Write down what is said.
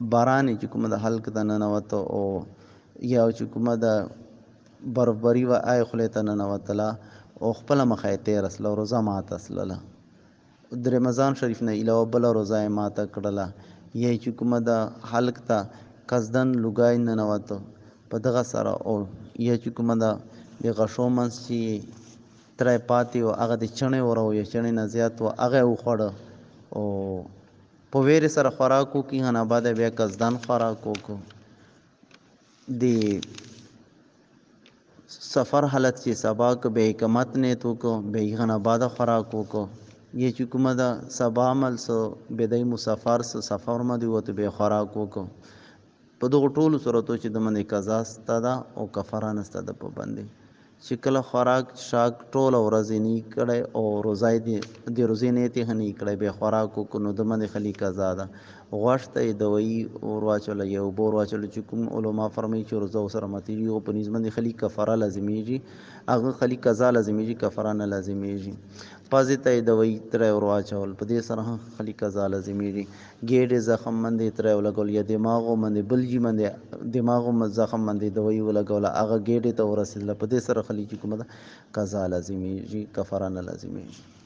باران چې کومه د حلق ته ننوته او یا چې کومه د برفبري وه آی خولې ته او خپله مخه یې تېره سله روزه ماته سلله د رمضان شریف نه علاوه بله روزه یې ماته کړله یا چې کومه د حلق ته قصدن لوګای ننوته په دغه سره او یا چې کومه د د غشو منځ چې تری پاتې و هغه د چڼې وره یا چڼې نه زیات و هغه یې وخوړه او په ویرې سره خوراک وکړي نه بعد بیا قصدن خوراک وکړو سفر حالت چې سبا که به اقامت نیت وکړو به یې نه بعد خوراک وکړو یا چې کومه سبا عمل سو بدای مسافر سو، سفر مده وته به خوراک وکړو په دغه ټولو صورتو چې د منې قضا سته او کفاره نسته په باندې چې کله خوراک شاک ټوله ورځې نه کړی او روزای دی د روزې نه ته نه کړی به خوراک وکړو نو د منې خلی قضا ده غوښ ته دوی اور واچول یو بور واچول چې کوم علما فرمایي چې روزه سره متي یو په نظم خلی کفاره لازمیږي هغه خلی قضا لازمیږي کفاره نه لازمیږي پازې ته دوی تر اور واچول په دې سره ہاں خلی قضا لازمیږي ګېډې زخم باندې تر ولګول یا دماغو باندې بلجی باندې دماغو مند زخم باندې دوی ولګول هغه ګېډې ته ورسېدل په دې سره خلی چې کومه قضا لازمیږي جی، کفاره نه لازمیږي جی.